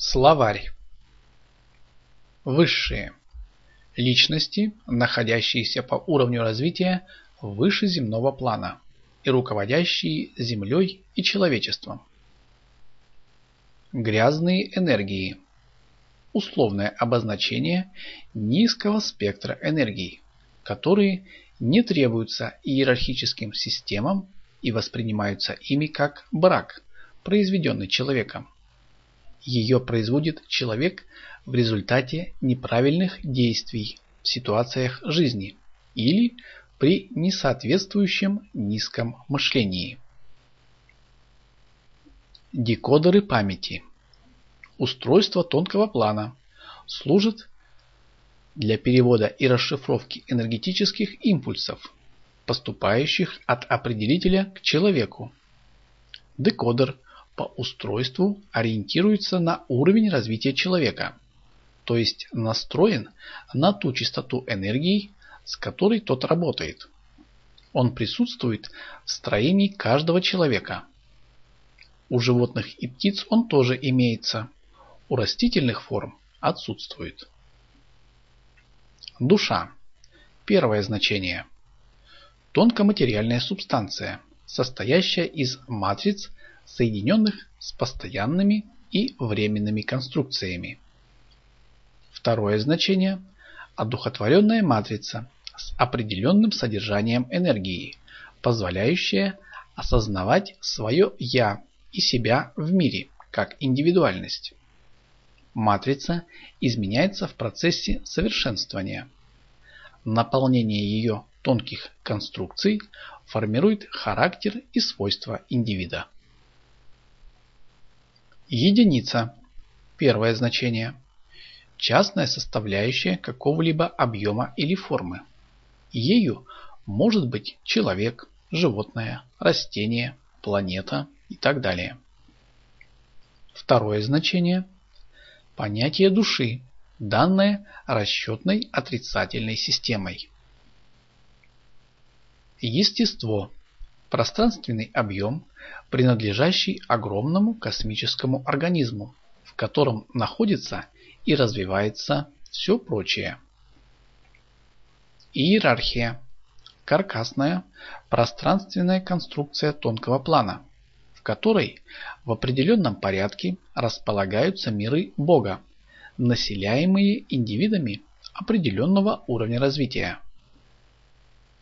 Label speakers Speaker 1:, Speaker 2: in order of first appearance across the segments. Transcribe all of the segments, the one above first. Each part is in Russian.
Speaker 1: Словарь. Высшие. Личности, находящиеся по уровню развития выше земного плана и руководящие Землей и человечеством. Грязные энергии. Условное обозначение низкого спектра энергии, которые не требуются иерархическим системам и воспринимаются ими как брак, произведенный человеком. Ее производит человек в результате неправильных действий в ситуациях жизни или при несоответствующем низком мышлении. Декодеры памяти. Устройство тонкого плана служит для перевода и расшифровки энергетических импульсов, поступающих от определителя к человеку. Декодер по устройству ориентируется на уровень развития человека, то есть настроен на ту частоту энергии, с которой тот работает. Он присутствует в строении каждого человека. У животных и птиц он тоже имеется, у растительных форм отсутствует. Душа. Первое значение. Тонкоматериальная субстанция, состоящая из матриц соединенных с постоянными и временными конструкциями. Второе значение – одухотворенная матрица с определенным содержанием энергии, позволяющая осознавать свое «я» и себя в мире как индивидуальность. Матрица изменяется в процессе совершенствования. Наполнение ее тонких конструкций формирует характер и свойства индивида. Единица. Первое значение. Частная составляющая какого-либо объема или формы. Ею может быть человек, животное, растение, планета и так далее. Второе значение. Понятие души, данное расчетной отрицательной системой. Естество. Пространственный объем, принадлежащий огромному космическому организму, в котором находится и развивается все прочее. Иерархия. Каркасная, пространственная конструкция тонкого плана, в которой в определенном порядке располагаются миры Бога, населяемые индивидами определенного уровня развития.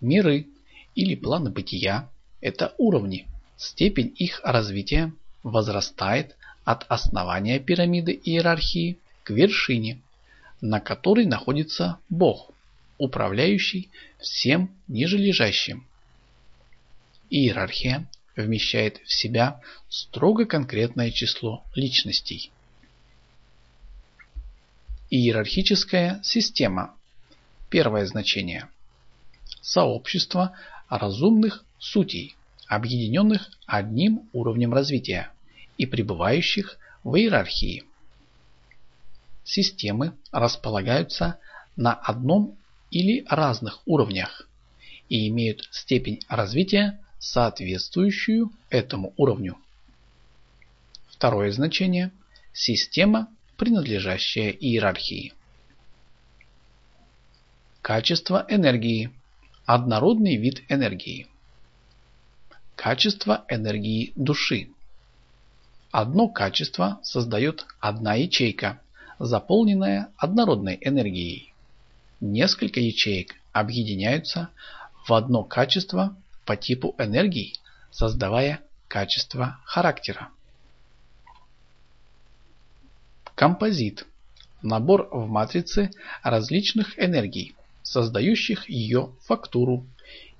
Speaker 1: Миры или планы бытия – это уровни, Степень их развития возрастает от основания пирамиды иерархии к вершине, на которой находится Бог, управляющий всем нижележащим. Иерархия вмещает в себя строго конкретное число личностей. Иерархическая система. Первое значение. Сообщество разумных сутей, объединенных одним уровнем развития и пребывающих в иерархии. Системы располагаются на одном или разных уровнях и имеют степень развития, соответствующую этому уровню. Второе значение – система, принадлежащая иерархии. Качество энергии – однородный вид энергии. Качество энергии души. Одно качество создает одна ячейка, заполненная однородной энергией. Несколько ячеек объединяются в одно качество по типу энергий, создавая качество характера. Композит. Набор в матрице различных энергий, создающих ее фактуру,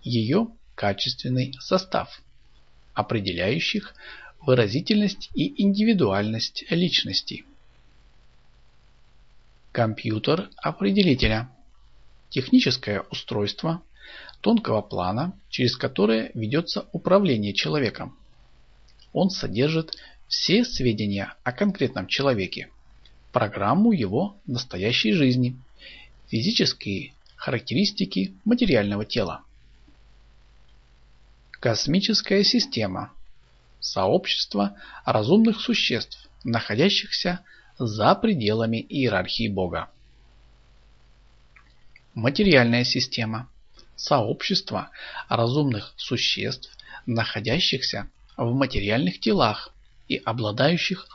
Speaker 1: ее качественный состав определяющих выразительность и индивидуальность личности. Компьютер определителя. Техническое устройство тонкого плана, через которое ведется управление человеком. Он содержит все сведения о конкретном человеке, программу его настоящей жизни, физические характеристики материального тела. Космическая система. Сообщество разумных существ, находящихся за пределами иерархии Бога. Материальная система – сообщество разумных существ, находящихся в материальных телах и обладающих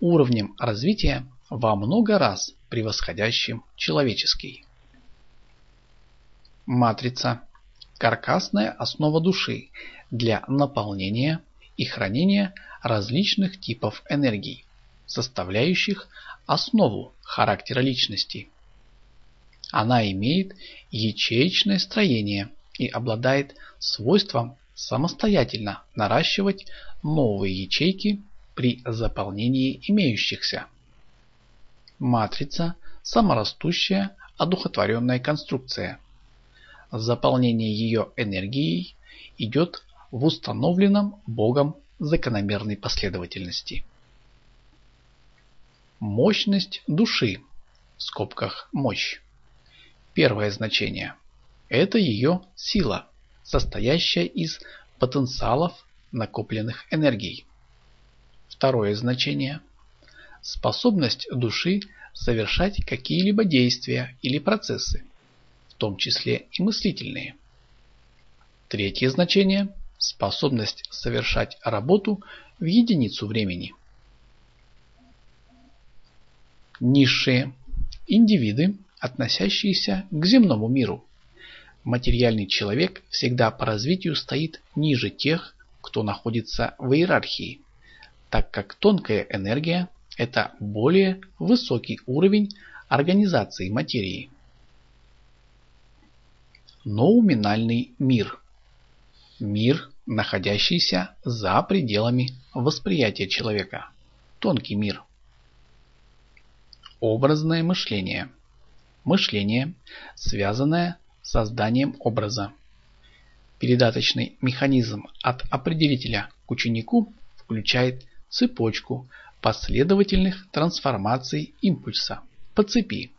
Speaker 1: уровнем развития во много раз превосходящим человеческий. Матрица – каркасная основа души для наполнения и хранения различных типов энергий, составляющих основу характера личности. Она имеет ячеечное строение и обладает свойством самостоятельно наращивать новые ячейки при заполнении имеющихся. Матрица – саморастущая одухотворенная конструкция. Заполнение ее энергией идет в установленном Богом закономерной последовательности. Мощность души в скобках мощь. Первое значение – это ее сила, состоящая из потенциалов накопленных энергий. Второе значение – способность души совершать какие-либо действия или процессы, в том числе и мыслительные. Третье значение – способность совершать работу в единицу времени. Низшие – индивиды, относящиеся к земному миру. Материальный человек всегда по развитию стоит ниже тех, кто находится в иерархии, так как тонкая энергия – это более высокий уровень организации материи. Ноуминальный мир. Мир, находящийся за пределами восприятия человека. Тонкий мир. Образное мышление. Мышление, связанное с созданием образа. Передаточный механизм от определителя к ученику включает цепочку последовательных трансформаций импульса по цепи.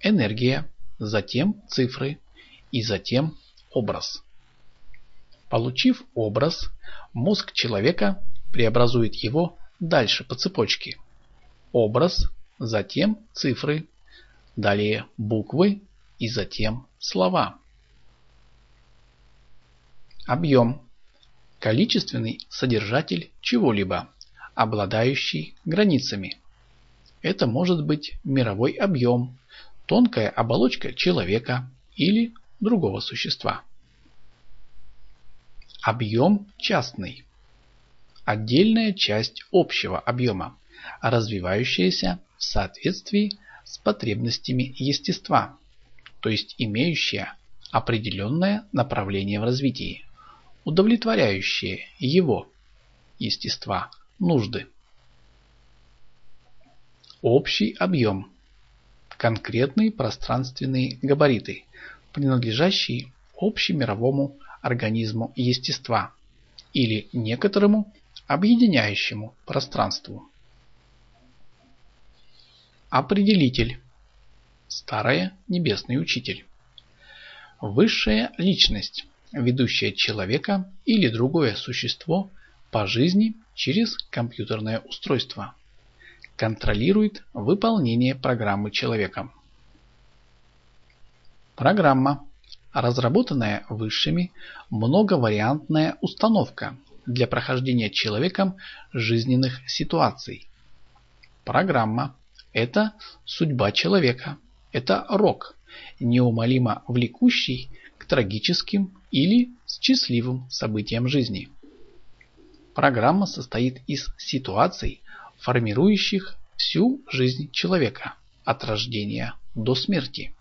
Speaker 1: Энергия, затем цифры и затем образ. Получив образ, мозг человека преобразует его дальше по цепочке. Образ, затем цифры, далее буквы и затем слова. Объем. Количественный содержатель чего-либо, обладающий границами. Это может быть мировой объем, тонкая оболочка человека или другого существа. Объем частный. Отдельная часть общего объема, развивающаяся в соответствии с потребностями естества, то есть имеющая определенное направление в развитии, удовлетворяющее его естества нужды. Общий объем. Конкретные пространственные габариты, принадлежащие общемировому организму естества или некоторому объединяющему пространству. Определитель. Старая небесный учитель. Высшая личность, ведущая человека или другое существо по жизни через компьютерное устройство. Контролирует выполнение программы человеком. Программа. Разработанная высшими многовариантная установка для прохождения человеком жизненных ситуаций. Программа – это судьба человека, это рок, неумолимо влекущий к трагическим или счастливым событиям жизни. Программа состоит из ситуаций, формирующих всю жизнь человека от рождения до смерти.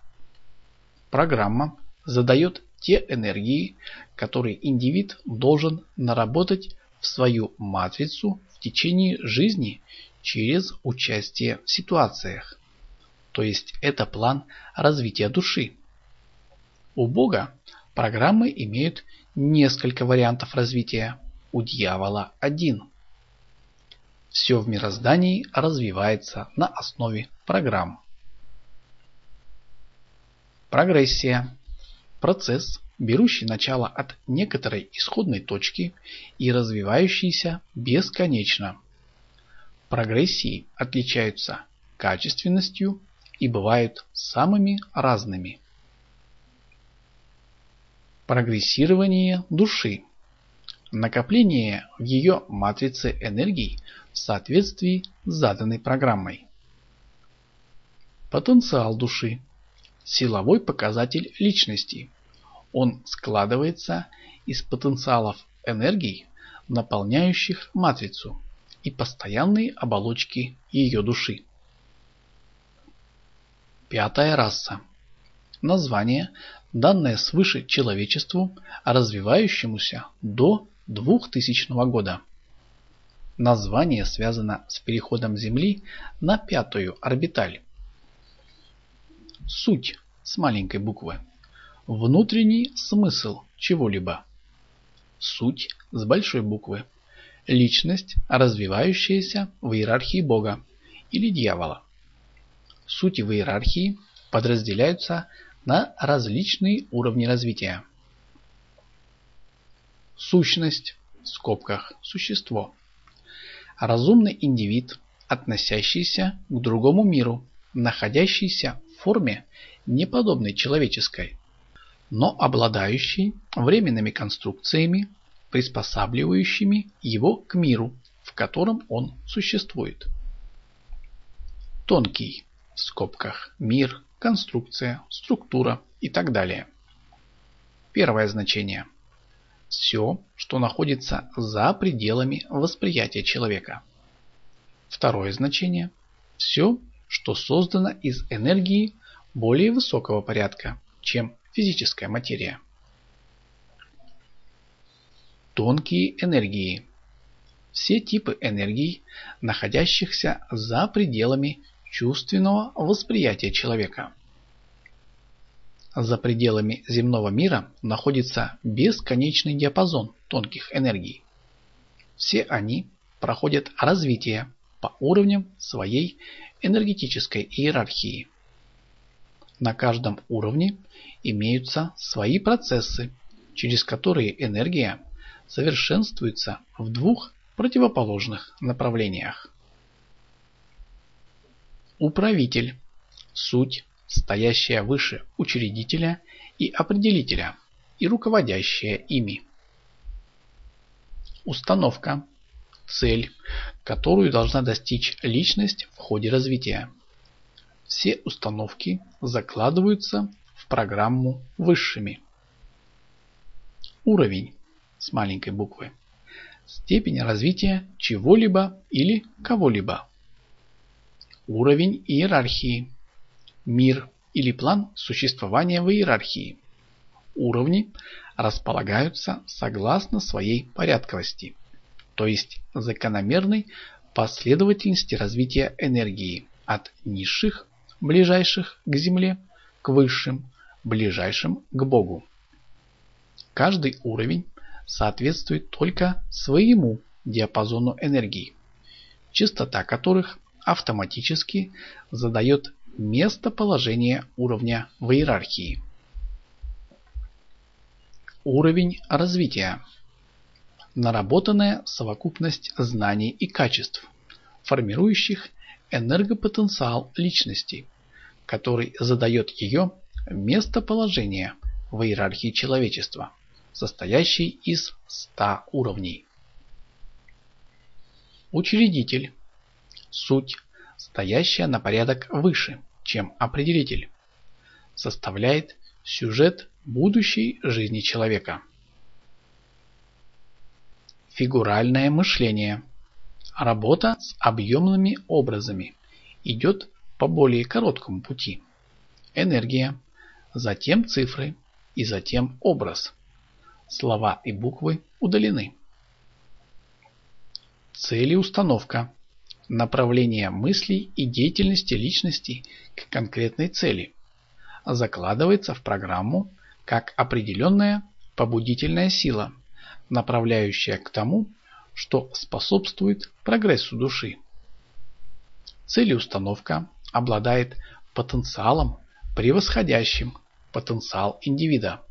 Speaker 1: Программа задает те энергии, которые индивид должен наработать в свою матрицу в течение жизни через участие в ситуациях. То есть это план развития души. У Бога программы имеют несколько вариантов развития у дьявола один. Все в мироздании развивается на основе программ. Прогрессия. Процесс, берущий начало от некоторой исходной точки и развивающийся бесконечно. Прогрессии отличаются качественностью и бывают самыми разными. Прогрессирование души. Накопление в ее матрице энергий в соответствии с заданной программой. Потенциал души. Силовой показатель личности. Он складывается из потенциалов энергий, наполняющих матрицу, и постоянной оболочки ее души. Пятая раса. Название, данное свыше человечеству, развивающемуся до 2000 года. Название связано с переходом Земли на пятую орбиталь. Суть с маленькой буквы. Внутренний смысл чего-либо. Суть с большой буквы. Личность, развивающаяся в иерархии Бога или дьявола. Сути в иерархии подразделяются на различные уровни развития. Сущность, в скобках существо. Разумный индивид, относящийся к другому миру, находящийся форме, неподобной человеческой, но обладающий временными конструкциями, приспосабливающими его к миру, в котором он существует. Тонкий, в скобках мир, конструкция, структура и так далее. Первое значение. Все, что находится за пределами восприятия человека. Второе значение. Все, что создано из энергии более высокого порядка, чем физическая материя. Тонкие энергии. Все типы энергий, находящихся за пределами чувственного восприятия человека. За пределами земного мира находится бесконечный диапазон тонких энергий. Все они проходят развитие по уровням своей энергетической иерархии. На каждом уровне имеются свои процессы, через которые энергия совершенствуется в двух противоположных направлениях. Управитель. Суть, стоящая выше учредителя и определителя и руководящая ими. Установка. Цель, которую должна достичь личность в ходе развития. Все установки закладываются в программу высшими. Уровень с маленькой буквы. Степень развития чего-либо или кого-либо. Уровень иерархии. Мир или план существования в иерархии. Уровни располагаются согласно своей порядковости, то есть закономерной последовательности развития энергии от низших, ближайших к Земле, к высшим, ближайшим к Богу. Каждый уровень соответствует только своему диапазону энергии, частота которых автоматически задает местоположение уровня в иерархии. Уровень развития. Наработанная совокупность знаний и качеств, формирующих энергопотенциал личности, который задает ее местоположение в иерархии человечества, состоящей из 100 уровней. Учредитель суть, стоящая на порядок выше, чем определитель, составляет сюжет будущей жизни человека. Фигуральное мышление. Работа с объемными образами идет по более короткому пути. Энергия, затем цифры и затем образ. Слова и буквы удалены. Цели установка направление мыслей и деятельности личности к конкретной цели, закладывается в программу как определенная побудительная сила, направляющая к тому, что способствует прогрессу души. Целеустановка обладает потенциалом, превосходящим потенциал индивида,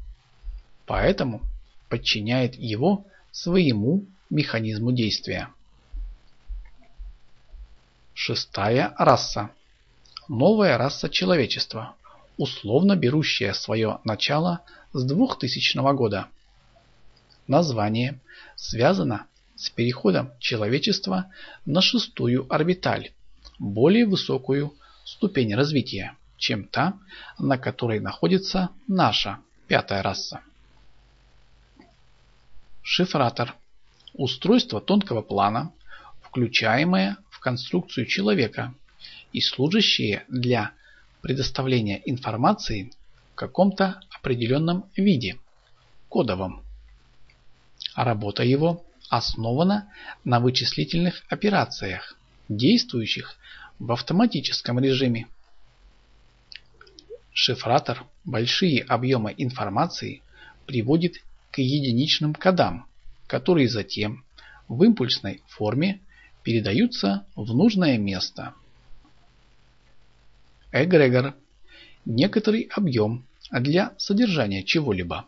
Speaker 1: поэтому подчиняет его своему механизму действия. Шестая раса. новая раса человечества, условно берущая свое начало с 2000 года. Название связано с переходом человечества на шестую орбиталь, более высокую ступень развития, чем та, на которой находится наша пятая раса. Шифратор – устройство тонкого плана, включаемое в конструкцию человека и служащее для предоставления информации в каком-то определенном виде, кодовом. Работа его основана на вычислительных операциях, действующих в автоматическом режиме. Шифратор большие объемы информации приводит к единичным кодам, которые затем в импульсной форме передаются в нужное место. Эгрегор – некоторый объем для содержания чего-либо,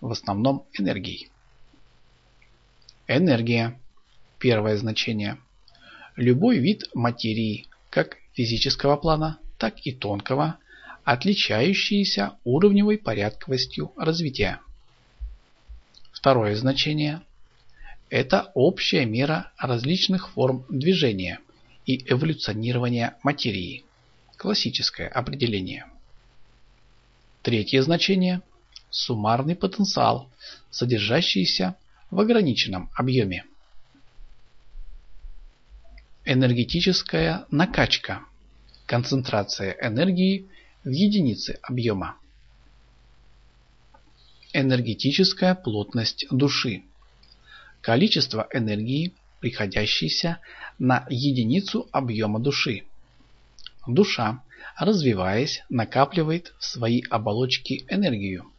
Speaker 1: в основном энергии. Энергия. Первое значение. Любой вид материи, как физического плана, так и тонкого, отличающийся уровневой порядковостью развития. Второе значение – это общая мера различных форм движения и эволюционирования материи. Классическое определение. Третье значение – суммарный потенциал, содержащийся в ограниченном объеме. Энергетическая накачка. Концентрация энергии в единице объема. Энергетическая плотность души. Количество энергии, приходящейся на единицу объема души. Душа, развиваясь, накапливает в свои оболочки энергию.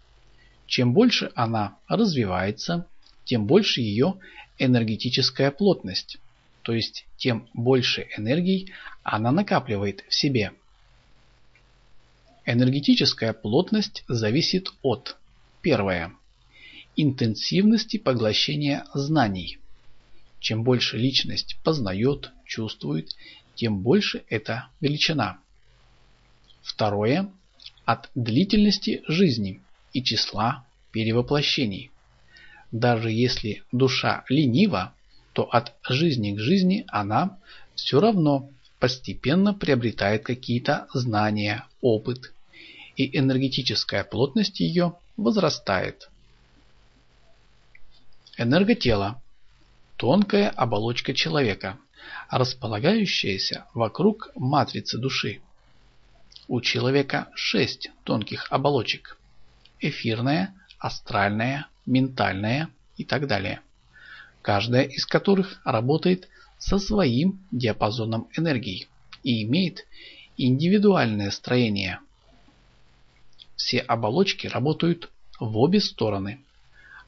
Speaker 1: Чем больше она развивается, тем больше ее энергетическая плотность, то есть тем больше энергии она накапливает в себе. Энергетическая плотность зависит от первое интенсивности поглощения знаний. Чем больше личность познает, чувствует, тем больше это величина. Второе от длительности жизни и числа перевоплощений. Даже если душа ленива, то от жизни к жизни она все равно постепенно приобретает какие-то знания, опыт, и энергетическая плотность ее возрастает. Энерготело – тонкая оболочка человека, располагающаяся вокруг матрицы души. У человека шесть тонких оболочек – эфирная, астральная, ментальная и так далее. Каждая из которых работает со своим диапазоном энергии и имеет индивидуальное строение. Все оболочки работают в обе стороны.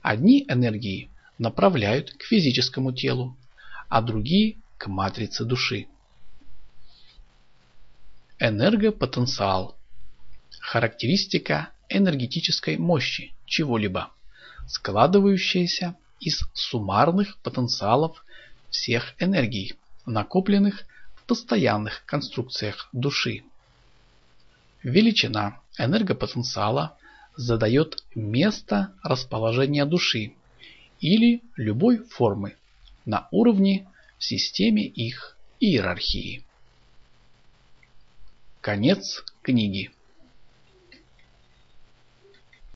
Speaker 1: Одни энергии направляют к физическому телу, а другие к матрице души. Энергопотенциал. Характеристика энергетической мощи чего-либо складывающаяся из суммарных потенциалов всех энергий, накопленных в постоянных конструкциях души. Величина энергопотенциала задает место расположения души или любой формы на уровне в системе их иерархии. Конец книги.